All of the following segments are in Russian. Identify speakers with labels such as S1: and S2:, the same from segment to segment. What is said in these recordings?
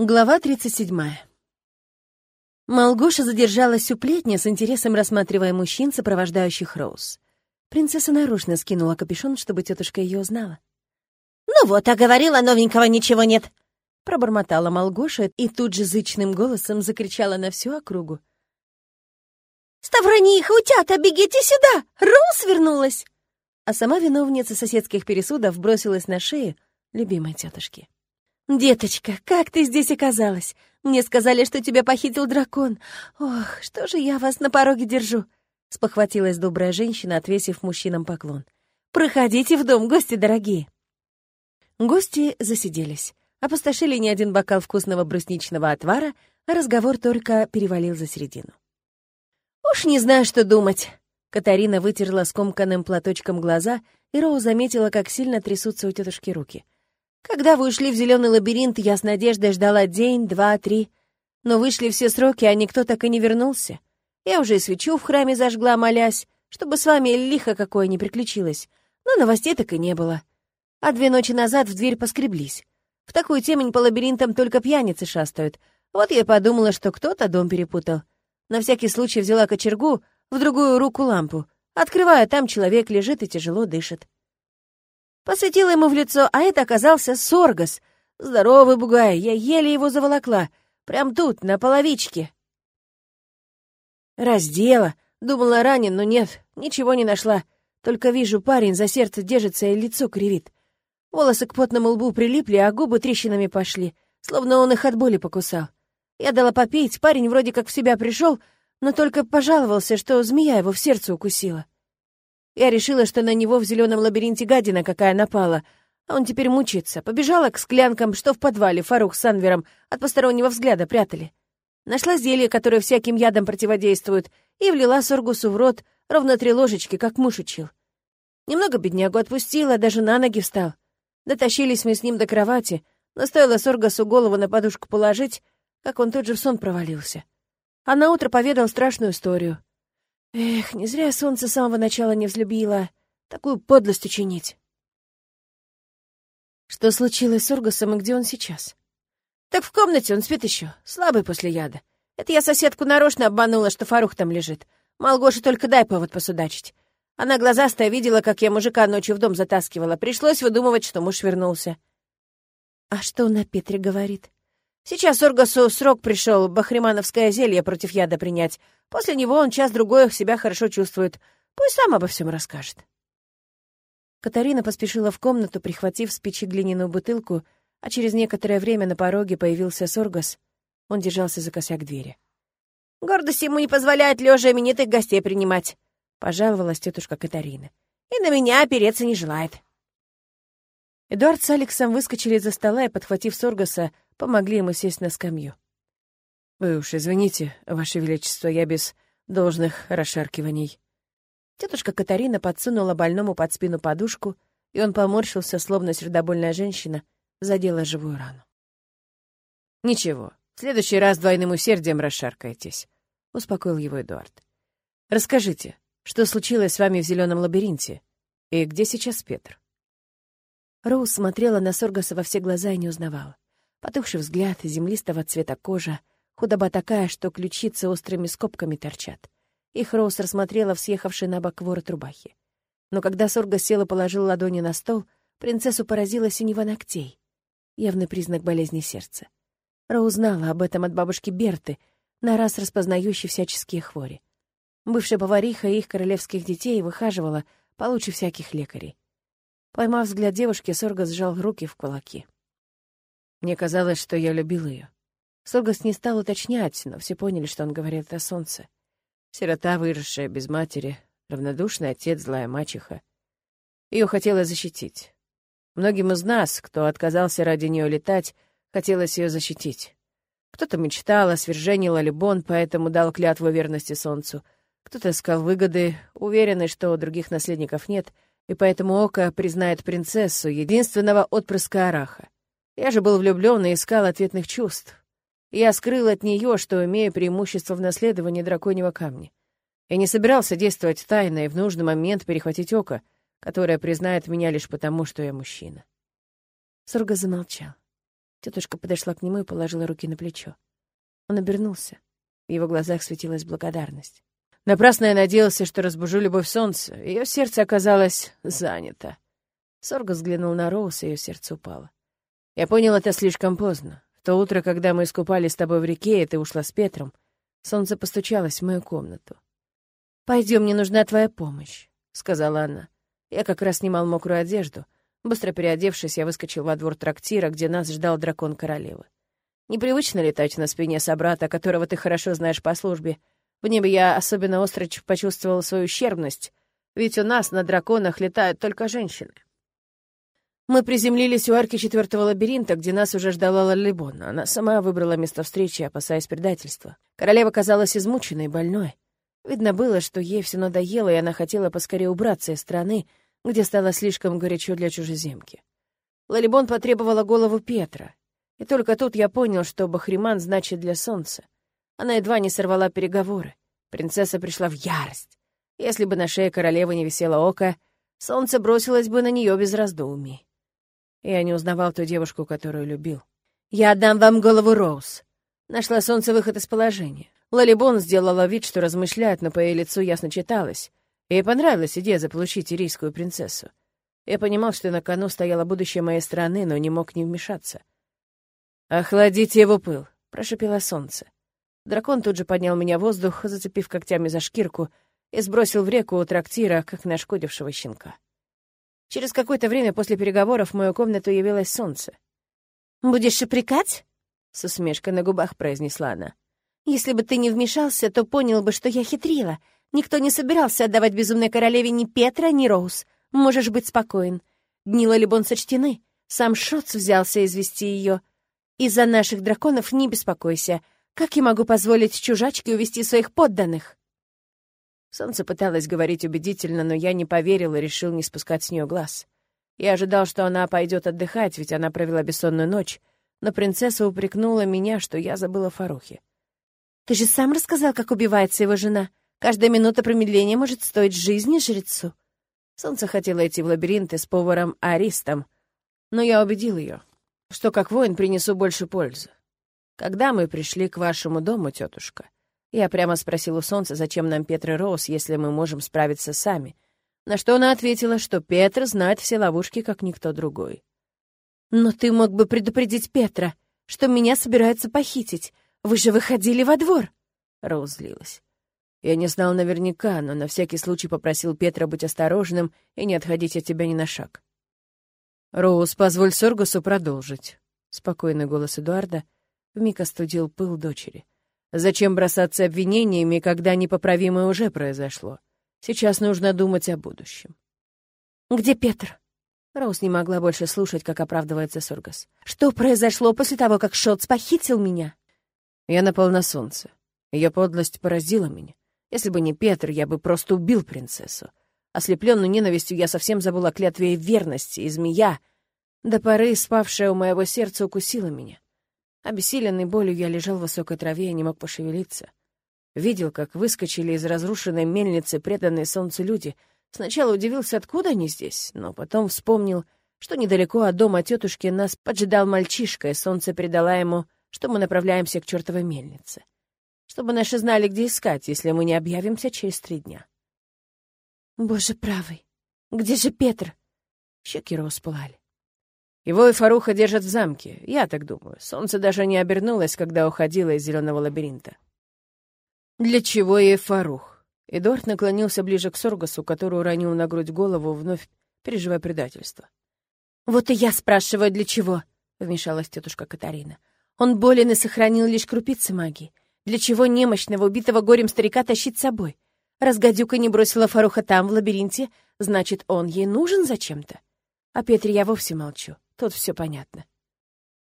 S1: Глава 37. Малгоша задержалась у плетни с интересом рассматривая мужчин, сопровождающих Роуз. Принцесса нарочно скинула капюшон, чтобы тетушка ее узнала.
S2: «Ну вот, а говорила, новенького ничего нет!»
S1: Пробормотала Малгоша и тут же зычным голосом закричала на всю округу.
S2: «Ставрониха, утята, бегите сюда! Роуз вернулась!»
S1: А сама виновница соседских пересудов бросилась на шею любимой тетушки. «Деточка, как ты здесь оказалась? Мне сказали, что тебя похитил дракон. Ох, что же я вас на пороге держу?» — спохватилась добрая женщина, отвесив мужчинам поклон. «Проходите в дом, гости дорогие!» Гости засиделись, опустошили не один бокал вкусного брусничного отвара, а разговор только перевалил за середину. «Уж не знаю, что думать!» Катарина вытерла скомканным платочком глаза, и Роу заметила, как сильно трясутся у тетушки руки — когда вы ушли в зеленый лабиринт, я с надеждой ждала день, два, три. Но вышли все сроки, а никто так и не вернулся. Я уже и свечу в храме зажгла, молясь, чтобы с вами лихо какое не приключилось. Но новостей так и не было. А две ночи назад в дверь поскреблись. В такую темень по лабиринтам только пьяницы шастают. Вот я подумала, что кто-то дом перепутал. На всякий случай взяла кочергу, в другую руку лампу. Открываю, там человек лежит и тяжело дышит. Посветила ему в лицо, а это оказался Соргас. Здоровый бугай, я еле его заволокла. Прям тут, на половичке. Раздела. Думала, ранен, но нет, ничего не нашла. Только вижу, парень за сердце держится и лицо кривит. Волосы к потному лбу прилипли, а губы трещинами пошли, словно он их от боли покусал. Я дала попить, парень вроде как в себя пришел, но только пожаловался, что змея его в сердце укусила. Я решила, что на него в зеленом лабиринте гадина какая напала, а он теперь мучится. Побежала к склянкам, что в подвале Фарух с Анвером от постороннего взгляда прятали. Нашла зелье, которое всяким ядом противодействует, и влила Соргусу в рот ровно три ложечки, как муж учил. Немного беднягу отпустила, даже на ноги встал. Дотащились мы с ним до кровати, но стоило Соргасу голову на подушку положить, как он тут же в сон провалился. А наутро поведал страшную историю. Эх, не зря солнце с самого начала не взлюбило. Такую подлость учинить. Что случилось с Ургасом и где он сейчас? Так в комнате он спит еще, слабый после яда. Это я соседку нарочно обманула, что Фарух там лежит. Малгоша только дай повод посудачить. Она глазастая видела, как я мужика ночью в дом затаскивала. Пришлось выдумывать, что муж вернулся. А что он о Петре говорит? Сейчас Оргасу срок пришел, бахримановское зелье против яда принять. После него он час-другой себя хорошо чувствует. Пусть сам обо всем расскажет. Катарина поспешила в комнату, прихватив с печи глиняную бутылку, а через некоторое время на пороге появился Соргас. Он держался за косяк двери. «Гордость ему не позволяет лежа именитых гостей принимать», — пожаловалась тетушка Катарина. «И на меня опереться не желает». Эдуард с Алексом выскочили из-за стола и, подхватив Соргаса, помогли ему сесть на скамью. «Вы уж извините, Ваше Величество, я без должных расшаркиваний». Тетушка Катарина подсунула больному под спину подушку, и он поморщился, словно сердобольная женщина задела живую рану. «Ничего, в следующий раз двойным усердием расшаркаетесь», — успокоил его Эдуард. «Расскажите, что случилось с вами в зеленом лабиринте? И где сейчас Петр?» Роуз смотрела на Соргаса во все глаза и не узнавала. Потухший взгляд, землистого цвета кожа, худоба такая, что ключицы острыми скобками торчат. Их Роуз рассмотрела в съехавший на бок ворот рубахи. Но когда Соргас сел и положил ладони на стол, принцессу поразила синева ногтей. Явный признак болезни сердца. Роуз знала об этом от бабушки Берты, на раз распознающей всяческие хвори. Бывшая повариха их королевских детей выхаживала получше всяких лекарей. Поймав взгляд девушки, Соргас сжал руки в кулаки. Мне казалось, что я любил ее. Соргас не стал уточнять, но все поняли, что он говорит о солнце. Сирота, выросшая без матери, равнодушный отец, злая мачеха. Ее хотела защитить. Многим из нас, кто отказался ради нее летать, хотелось ее защитить. Кто-то мечтал о свержении Лалибон, поэтому дал клятву верности солнцу. Кто-то искал выгоды, уверенный, что других наследников нет — и поэтому Ока признает принцессу, единственного отпрыска Араха. Я же был влюблён и искал ответных чувств. Я скрыл от неё, что имею преимущество в наследовании драконьего камня. Я не собирался действовать тайно и в нужный момент перехватить Ока, которое признает меня лишь потому, что я мужчина. Сурга замолчал. Тетушка подошла к нему и положила руки на плечо. Он обернулся. В его глазах светилась благодарность. Напрасно я надеялся, что разбужу любовь солнца. Ее сердце оказалось занято. Сорго взглянул на Роуз, и ее сердце упало. Я понял это слишком поздно. В то утро, когда мы искупались с тобой в реке, и ты ушла с Петром, солнце постучалось в мою комнату. «Пойдем, мне нужна твоя помощь», — сказала она. Я как раз снимал мокрую одежду. Быстро переодевшись, я выскочил во двор трактира, где нас ждал дракон королевы. Непривычно летать на спине собрата, которого ты хорошо знаешь по службе, в небе я особенно остро почувствовала свою ущербность, ведь у нас на драконах летают только женщины. Мы приземлились у арки четвертого лабиринта, где нас уже ждала Лалибон. Она сама выбрала место встречи, опасаясь предательства. Королева казалась измученной, больной. Видно было, что ей все надоело, и она хотела поскорее убраться из страны, где стало слишком горячо для чужеземки. Лалибон потребовала голову Петра. И только тут я понял, что Бахриман значит для солнца. Она едва не сорвала переговоры. Принцесса пришла в ярость. Если бы на шее королевы не висело око, солнце бросилось бы на нее без раздумий. Я не узнавал ту девушку, которую любил. «Я отдам вам голову Роуз». Нашла солнце выход из положения. Лалибон сделала вид, что размышляет, но по ее лицу ясно читалось. Ей понравилась идея заполучить ирийскую принцессу. Я понимал, что на кону стояло будущее моей страны, но не мог не вмешаться. «Охладите его пыл», — прошипело солнце. Дракон тут же поднял меня в воздух, зацепив когтями за шкирку, и сбросил в реку у трактира, как нашкодившего щенка. Через какое-то время после переговоров в мою комнату явилось солнце.
S2: «Будешь шепрекать?»
S1: — с усмешкой на губах произнесла она.
S2: «Если бы ты не вмешался, то понял бы, что я хитрила. Никто не собирался отдавать безумной королеве ни Петра, ни Роуз. Можешь быть спокоен. Дни Лалибон сочтены. Сам Шоц взялся извести ее. Из-за наших драконов не беспокойся. Как я могу позволить чужачке увести своих подданных?»
S1: Солнце пыталось говорить убедительно, но я не поверил и решил не спускать с нее глаз. Я ожидал, что она пойдет отдыхать, ведь она провела бессонную ночь, но принцесса упрекнула меня, что я забыла Фарухе.
S2: «Ты же сам рассказал, как убивается его жена. Каждая минута промедления может стоить жизни жрецу».
S1: Солнце хотело идти в лабиринты с поваром Аристом, но я убедил ее, что как воин принесу больше пользы. «Когда мы пришли к вашему дому, тетушка?» Я прямо спросил у солнца, зачем нам Петр и Роуз, если мы можем справиться сами. На что она ответила, что Петр знает все ловушки, как никто другой.
S2: «Но ты мог бы предупредить Петра, что меня собираются похитить. Вы же выходили во двор!»
S1: Роуз злилась. Я не знал наверняка, но на всякий случай попросил Петра быть осторожным и не отходить от тебя ни на шаг. «Роуз, позволь Соргусу продолжить», — спокойный голос Эдуарда — вмиг остудил пыл дочери. Зачем бросаться обвинениями, когда непоправимое уже произошло? Сейчас нужно думать о будущем.
S2: «Где Петр?»
S1: Роуз не могла больше слушать, как оправдывается Сургас.
S2: «Что произошло после того, как Шотс похитил меня?»
S1: Я напал на солнце. Ее подлость поразила меня. Если бы не Петр, я бы просто убил принцессу. Ослепленную ненавистью я совсем забыл о клятве верности, и змея, до поры спавшая у моего сердца, укусила меня. Обессиленный болью я лежал в высокой траве и не мог пошевелиться. Видел, как выскочили из разрушенной мельницы преданные солнцу люди. Сначала удивился, откуда они здесь, но потом вспомнил, что недалеко от дома тетушки нас поджидал мальчишка, и солнце передала ему, что мы направляемся к чертовой мельнице. Чтобы наши знали, где искать, если мы не объявимся через три дня.
S2: Боже правый, где же Петр?
S1: Щеки Роуз пылали. Его и Фаруха держат в замке, я так думаю. Солнце даже не обернулось, когда уходило из зеленого лабиринта. Для чего ей Фарух? Эдуард наклонился ближе к Соргасу, который уронил на грудь голову, вновь переживая предательство.
S2: «Вот и я спрашиваю, для чего?» — вмешалась тетушка Катарина. «Он болен и сохранил лишь крупицы магии. Для чего немощного, убитого горем старика тащить с собой? Раз гадюка не бросила Фаруха там, в лабиринте, значит, он ей нужен зачем-то. О Петре я вовсе молчу. Тут все понятно.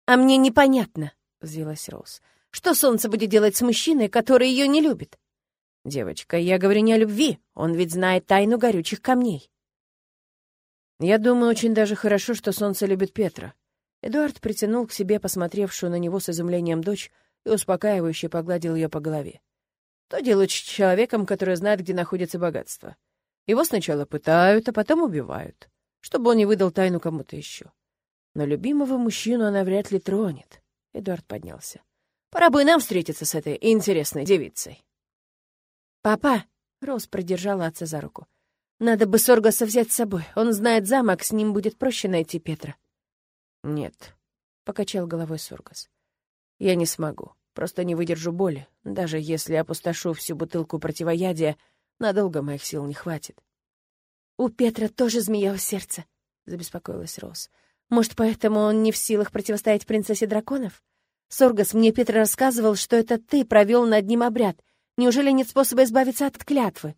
S2: «А мне непонятно», — взвилась Роуз. «Что солнце будет делать с мужчиной, который ее не любит?»
S1: «Девочка, я говорю не о любви. Он ведь знает тайну горючих камней». «Я думаю, очень даже хорошо, что солнце любит Петра». Эдуард притянул к себе посмотревшую на него с изумлением дочь и успокаивающе погладил ее по голове. То делают с человеком, который знает, где находится богатство. Его сначала пытают, а потом убивают, чтобы он не выдал тайну кому-то еще.
S2: Но любимого мужчину она вряд ли тронет. Эдуард поднялся. Пора бы и нам встретиться с этой интересной девицей.
S1: «Папа!» — Роуз продержала отца за руку. «Надо бы Соргаса взять с собой. Он знает замок, с ним будет проще найти Петра».
S2: «Нет», — покачал головой Соргас. «Я не смогу. Просто не выдержу боли. Даже если опустошу всю бутылку противоядия, надолго моих сил не хватит».
S1: «У Петра тоже змея в сердце», — забеспокоилась Роуз. «Может, поэтому он не в силах противостоять принцессе драконов? Соргас, мне Петр рассказывал, что это ты провел над ним обряд. Неужели нет способа избавиться от клятвы?»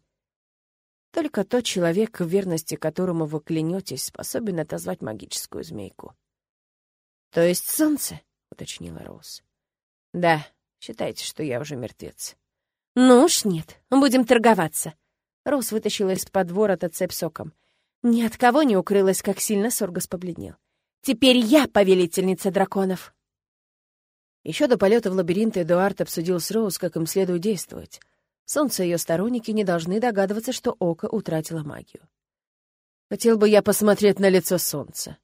S2: Только тот человек, в верности которому вы клянетесь, способен отозвать магическую змейку.
S1: «То есть солнце?»
S2: — уточнила Роуз. «Да, считайте, что я уже мертвец».
S1: «Ну уж нет, будем торговаться». Роуз вытащила из-под ворота цепь соком. Ни от кого не укрылась, как сильно Соргас побледнел. «Теперь я повелительница драконов!»
S2: Еще до полета в лабиринт Эдуард обсудил с Роуз, как им следует действовать. Солнце и ее сторонники не должны догадываться, что Око утратило магию. «Хотел бы я посмотреть на лицо солнца».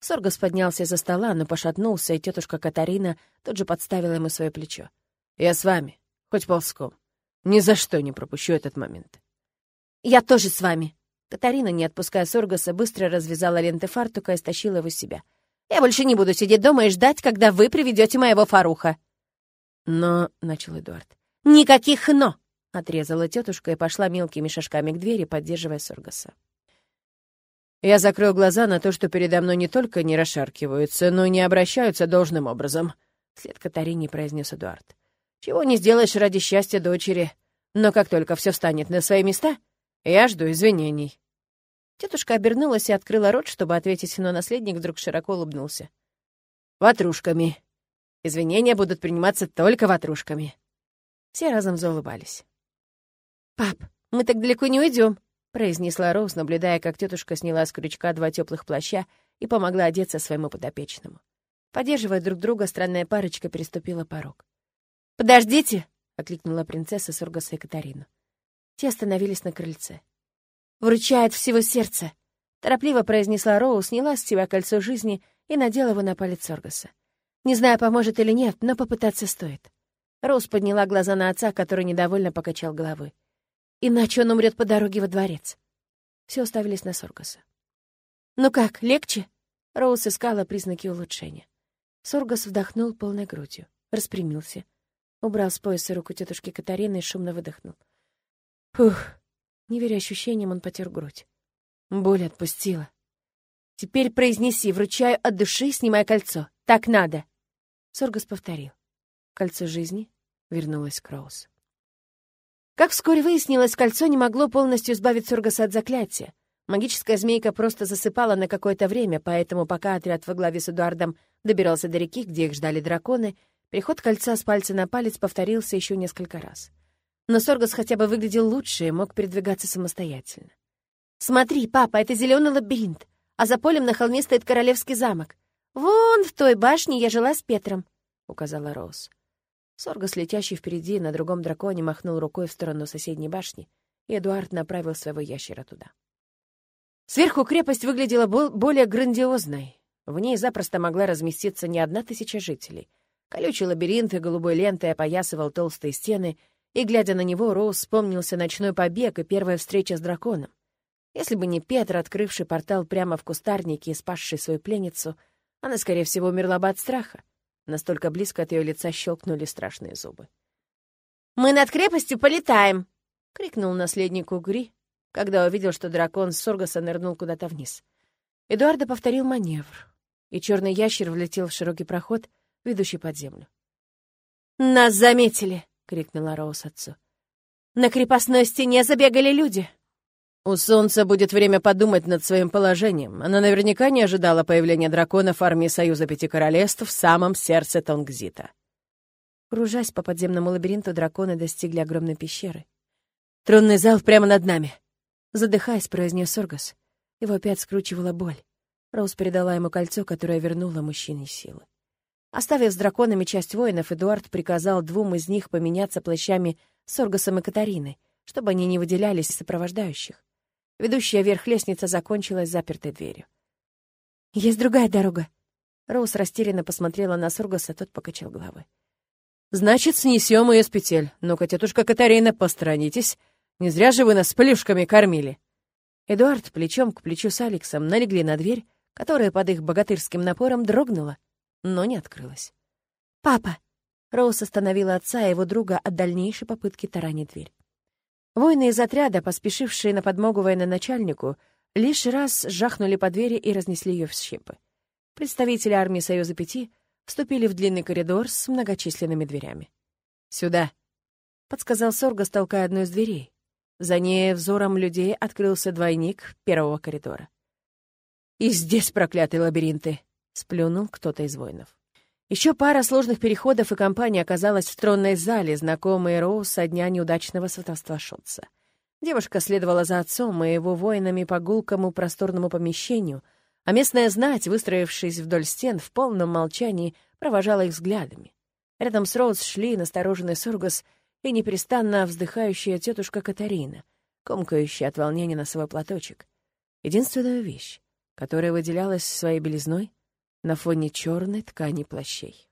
S2: Соргас поднялся за стола, но пошатнулся, и тетушка Катарина тут же подставила ему свое плечо. «Я с вами, хоть ползком. Ни за что не пропущу этот момент».
S1: «Я тоже с вами». Катарина, не отпуская Соргаса, быстро развязала ленты фартука и стащила его с себя. «Я больше не буду сидеть дома и ждать, когда вы приведете моего фаруха».
S2: «Но...» — начал Эдуард.
S1: «Никаких «но». — отрезала тетушка и пошла мелкими шажками к двери, поддерживая Соргаса.
S2: «Я закрою глаза на то, что передо мной не только не расшаркиваются, но и не обращаются должным образом», — вслед Катарине произнес Эдуард. «Чего не сделаешь ради счастья дочери. Но как только все встанет на свои места, я жду извинений».
S1: Тетушка обернулась и открыла рот, чтобы ответить, но наследник вдруг широко улыбнулся.
S2: «Ватрушками. Извинения будут приниматься только ватрушками».
S1: Все разом заулыбались. «Пап, мы так далеко не уйдем», — произнесла Роуз, наблюдая, как тетушка сняла с крючка два теплых плаща и помогла одеться своему подопечному. Поддерживая друг друга, странная парочка переступила порог. «Подождите!» — окликнула принцесса Сургаса и Катарину. Те остановились на крыльце. «Вручает всего сердца!» — торопливо произнесла Роуз, сняла с себя кольцо жизни и надела его на палец Соргаса. «Не знаю, поможет или нет, но попытаться стоит». Роуз подняла глаза на отца, который недовольно покачал головой. Иначе он умрет по дороге во дворец. Все уставились на Соргаса. «Ну как, легче?» Роуз искала признаки улучшения. Соргас вдохнул полной грудью, распрямился, убрал с пояса руку тетушки Катарины и шумно выдохнул. Фух! Не веря ощущениям, он потер грудь. Боль отпустила. «Теперь произнеси, вручаю от души, снимай кольцо. Так надо!» Соргас повторил. Кольцо жизни вернулось к Роуз. Как вскоре выяснилось, кольцо не могло полностью избавить Сургаса от заклятия. Магическая змейка просто засыпала на какое-то время, поэтому пока отряд во главе с Эдуардом добирался до реки, где их ждали драконы, переход кольца с пальца на палец повторился еще несколько раз. Но Соргас хотя бы выглядел лучше и мог передвигаться самостоятельно. «Смотри, папа, это зеленый лабиринт, а за полем на холме стоит королевский замок. Вон в той башне я жила с Петром», — указала Роуз. Соргас, летящий впереди, на другом драконе махнул рукой в сторону соседней башни, и Эдуард направил своего ящера туда. Сверху крепость выглядела более грандиозной. В ней запросто могла разместиться не одна тысяча жителей. Колючий лабиринт и голубой лентой опоясывал толстые стены, и, глядя на него, Роуз вспомнился ночной побег и первая встреча с драконом. Если бы не Петр, открывший портал прямо в кустарнике и спасший свою пленницу, она, скорее всего, умерла бы от страха. Настолько близко от ее лица щелкнули страшные зубы. «Мы над крепостью полетаем!» — крикнул наследник Угри, когда увидел, что дракон с Соргаса нырнул куда-то вниз. Эдуардо повторил маневр, и черный ящер влетел в широкий проход, ведущий под землю. «Нас заметили!» — крикнула Роуз отцу. «На крепостной стене забегали люди!»
S2: У солнца будет время подумать над своим положением. Она наверняка не ожидала появления драконов армии Союза Пяти Королевств в самом сердце Тонгзита.
S1: Кружась по подземному лабиринту, драконы достигли огромной пещеры.
S2: «Тронный зал прямо над нами!»
S1: Задыхаясь, произнес Соргас. Его опять скручивала боль. Роуз передала ему кольцо, которое вернуло мужчине силы. Оставив с драконами часть воинов, Эдуард приказал двум из них поменяться плащами с Соргасом и Катариной, чтобы они не выделялись из сопровождающих. Ведущая вверх лестница закончилась запертой дверью. «Есть другая дорога»,
S2: Роуз растерянно посмотрела на Сургаса, тот покачал головой. «Значит, снесем ее с петель. Ну-ка, тетушка Катарина, посторонитесь. Не зря же вы нас плюшками кормили». Эдуард плечом к плечу с Алексом налегли на дверь, которая под их богатырским напором дрогнула, но не открылась. «Папа!» Роуз остановила отца и его друга от дальнейшей попытки таранить дверь. Воины из отряда, поспешившие на подмогу военачальнику, лишь раз жахнули по двери и разнесли ее в щепы. Представители армии Союза Пяти вступили в длинный коридор с многочисленными дверями. «Сюда!» — подсказал Сорга, толкая одну из дверей. За ней взором людей открылся двойник первого коридора. «И здесь проклятые лабиринты!» — сплюнул кто-то из воинов. Еще пара сложных переходов, и компания оказалась в тронной зале, знакомой Роуз со дня неудачного сватовства Шотца. Девушка следовала за отцом и его воинами по гулкому просторному помещению, а местная знать, выстроившись вдоль стен, в полном молчании провожала их взглядами. Рядом с Роуз шли настороженный Сургас и непрестанно вздыхающая тетушка Катарина, комкающая от волнения на свой платочек. Единственная вещь, которая выделялась своей белизной — на фоне черной ткани плащей.